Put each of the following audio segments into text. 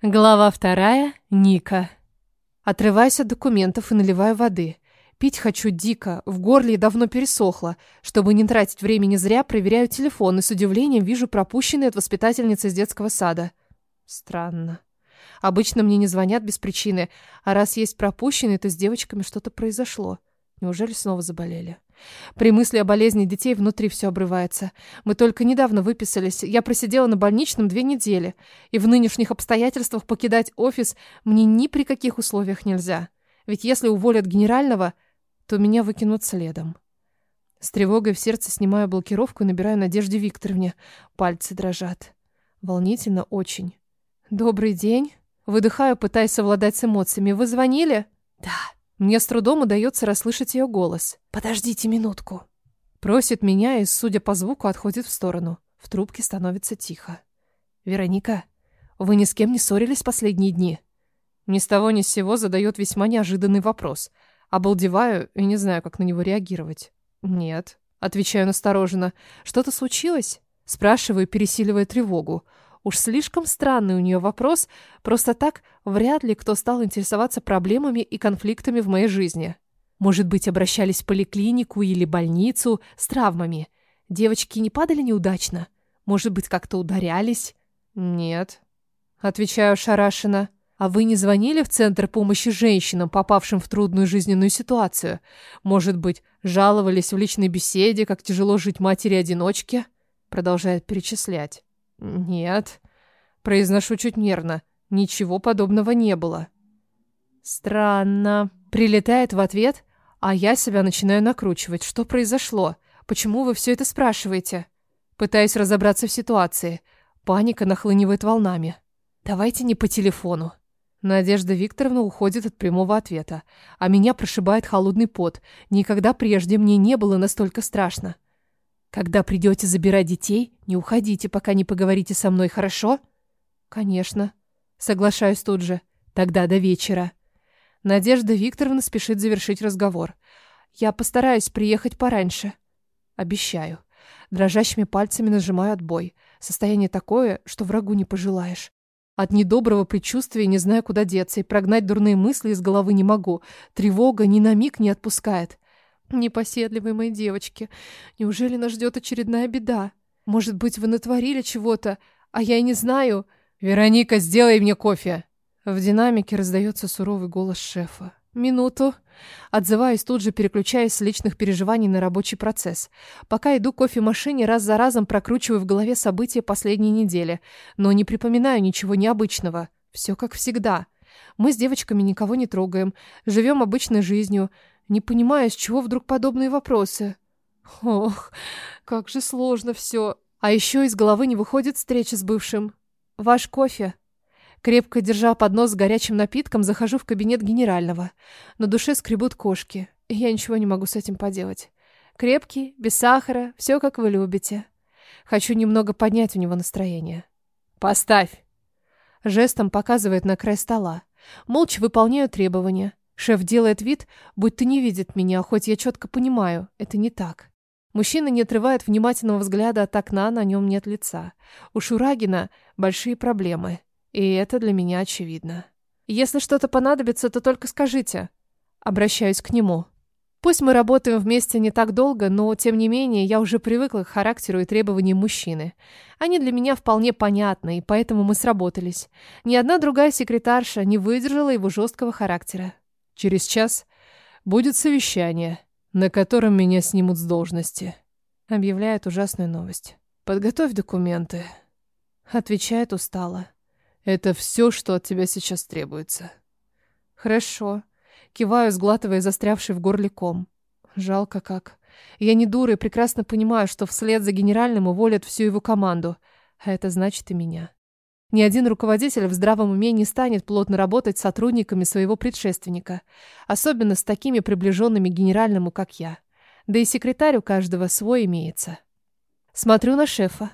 Глава вторая. Ника. Отрываюсь от документов и наливаю воды. Пить хочу дико, в горле давно пересохло. Чтобы не тратить времени зря, проверяю телефон и с удивлением вижу пропущенный от воспитательницы из детского сада. Странно. Обычно мне не звонят без причины, а раз есть пропущенный, то с девочками что-то произошло. Неужели снова заболели? При мысли о болезни детей внутри все обрывается. Мы только недавно выписались. Я просидела на больничном две недели. И в нынешних обстоятельствах покидать офис мне ни при каких условиях нельзя. Ведь если уволят генерального, то меня выкинут следом. С тревогой в сердце снимаю блокировку и набираю Надежде Викторовне. Пальцы дрожат. Волнительно очень. «Добрый день». Выдыхаю, пытаясь совладать с эмоциями. «Вы звонили?» «Да». Мне с трудом удается расслышать ее голос. «Подождите минутку». Просит меня и, судя по звуку, отходит в сторону. В трубке становится тихо. «Вероника, вы ни с кем не ссорились последние дни?» Ни с того ни с сего задает весьма неожиданный вопрос. Обалдеваю и не знаю, как на него реагировать. «Нет», — отвечаю настороженно. «Что-то случилось?» Спрашиваю, пересиливая тревогу. Уж слишком странный у нее вопрос, просто так вряд ли кто стал интересоваться проблемами и конфликтами в моей жизни. Может быть, обращались в поликлинику или больницу с травмами. Девочки не падали неудачно? Может быть, как-то ударялись? Нет. Отвечаю шарашенно. А вы не звонили в Центр помощи женщинам, попавшим в трудную жизненную ситуацию? Может быть, жаловались в личной беседе, как тяжело жить матери-одиночке? Продолжает перечислять. «Нет», — произношу чуть нервно. «Ничего подобного не было». «Странно». Прилетает в ответ, а я себя начинаю накручивать. Что произошло? Почему вы все это спрашиваете? Пытаюсь разобраться в ситуации. Паника нахлынивает волнами. «Давайте не по телефону». Надежда Викторовна уходит от прямого ответа, а меня прошибает холодный пот. Никогда прежде мне не было настолько страшно. Когда придете забирать детей, не уходите, пока не поговорите со мной, хорошо? Конечно. Соглашаюсь тут же. Тогда до вечера. Надежда Викторовна спешит завершить разговор. Я постараюсь приехать пораньше. Обещаю. Дрожащими пальцами нажимаю отбой. Состояние такое, что врагу не пожелаешь. От недоброго предчувствия не знаю, куда деться, и прогнать дурные мысли из головы не могу. Тревога ни на миг не отпускает. Непоседливые мои девочки. Неужели нас ждет очередная беда? Может быть, вы натворили чего-то, а я и не знаю? Вероника, сделай мне кофе. В динамике раздается суровый голос шефа. Минуту. Отзываюсь тут же, переключаясь с личных переживаний на рабочий процесс. Пока иду к кофемашине, раз за разом прокручиваю в голове события последней недели, но не припоминаю ничего необычного. Все как всегда. Мы с девочками никого не трогаем, живем обычной жизнью. Не понимаю, с чего вдруг подобные вопросы. Ох, как же сложно все. А еще из головы не выходит встреча с бывшим. Ваш кофе. Крепко держа поднос с горячим напитком, захожу в кабинет генерального. На душе скребут кошки, я ничего не могу с этим поделать. Крепкий, без сахара, все как вы любите. Хочу немного поднять у него настроение. «Поставь!» Жестом показывает на край стола. Молча выполняю требования. Шеф делает вид, будто не видит меня, хоть я четко понимаю, это не так. Мужчина не отрывает внимательного взгляда от окна, на нем нет лица. У Шурагина большие проблемы, и это для меня очевидно. Если что-то понадобится, то только скажите. Обращаюсь к нему. Пусть мы работаем вместе не так долго, но, тем не менее, я уже привыкла к характеру и требованиям мужчины. Они для меня вполне понятны, и поэтому мы сработались. Ни одна другая секретарша не выдержала его жесткого характера. Через час будет совещание, на котором меня снимут с должности. Объявляет ужасную новость. Подготовь документы. Отвечает устало. Это все, что от тебя сейчас требуется. Хорошо. Киваю, сглатывая застрявший в горле ком. Жалко как. Я не дура и прекрасно понимаю, что вслед за генеральным уволят всю его команду. А это значит и меня. Ни один руководитель в здравом уме не станет плотно работать с сотрудниками своего предшественника, особенно с такими приближенными генеральному, как я. Да и секретарь у каждого свой имеется. Смотрю на шефа.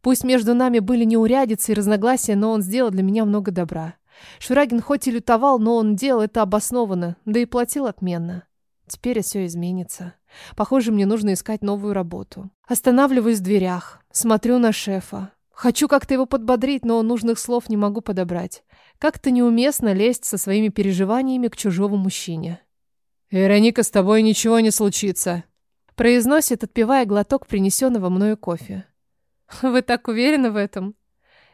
Пусть между нами были неурядицы и разногласия, но он сделал для меня много добра. Шурагин хоть и лютовал, но он делал это обоснованно, да и платил отменно. Теперь все изменится. Похоже, мне нужно искать новую работу. Останавливаюсь в дверях, смотрю на шефа. Хочу как-то его подбодрить, но нужных слов не могу подобрать. Как-то неуместно лезть со своими переживаниями к чужому мужчине. «Вероника, с тобой ничего не случится», — произносит, отпивая глоток принесенного мною кофе. «Вы так уверены в этом?»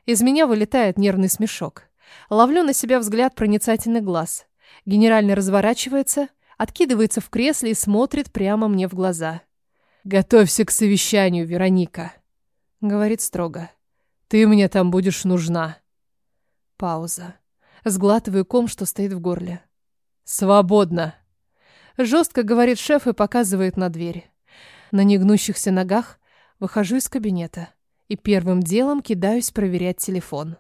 Из меня вылетает нервный смешок. Ловлю на себя взгляд проницательных глаз. Генеральный разворачивается, откидывается в кресле и смотрит прямо мне в глаза. «Готовься к совещанию, Вероника», — говорит строго. «Ты мне там будешь нужна». Пауза. Сглатываю ком, что стоит в горле. «Свободно!» Жестко говорит шеф и показывает на дверь. На негнущихся ногах выхожу из кабинета и первым делом кидаюсь проверять телефон.